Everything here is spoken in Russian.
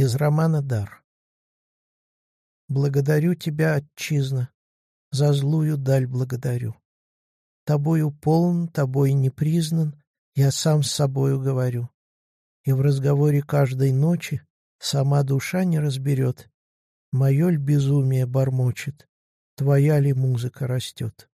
Из романа «Дар». Благодарю тебя, отчизна, за злую даль благодарю. Тобою полн, тобой не признан, я сам с собою говорю. И в разговоре каждой ночи сама душа не разберет, мое ль безумие бормочет, твоя ли музыка растет.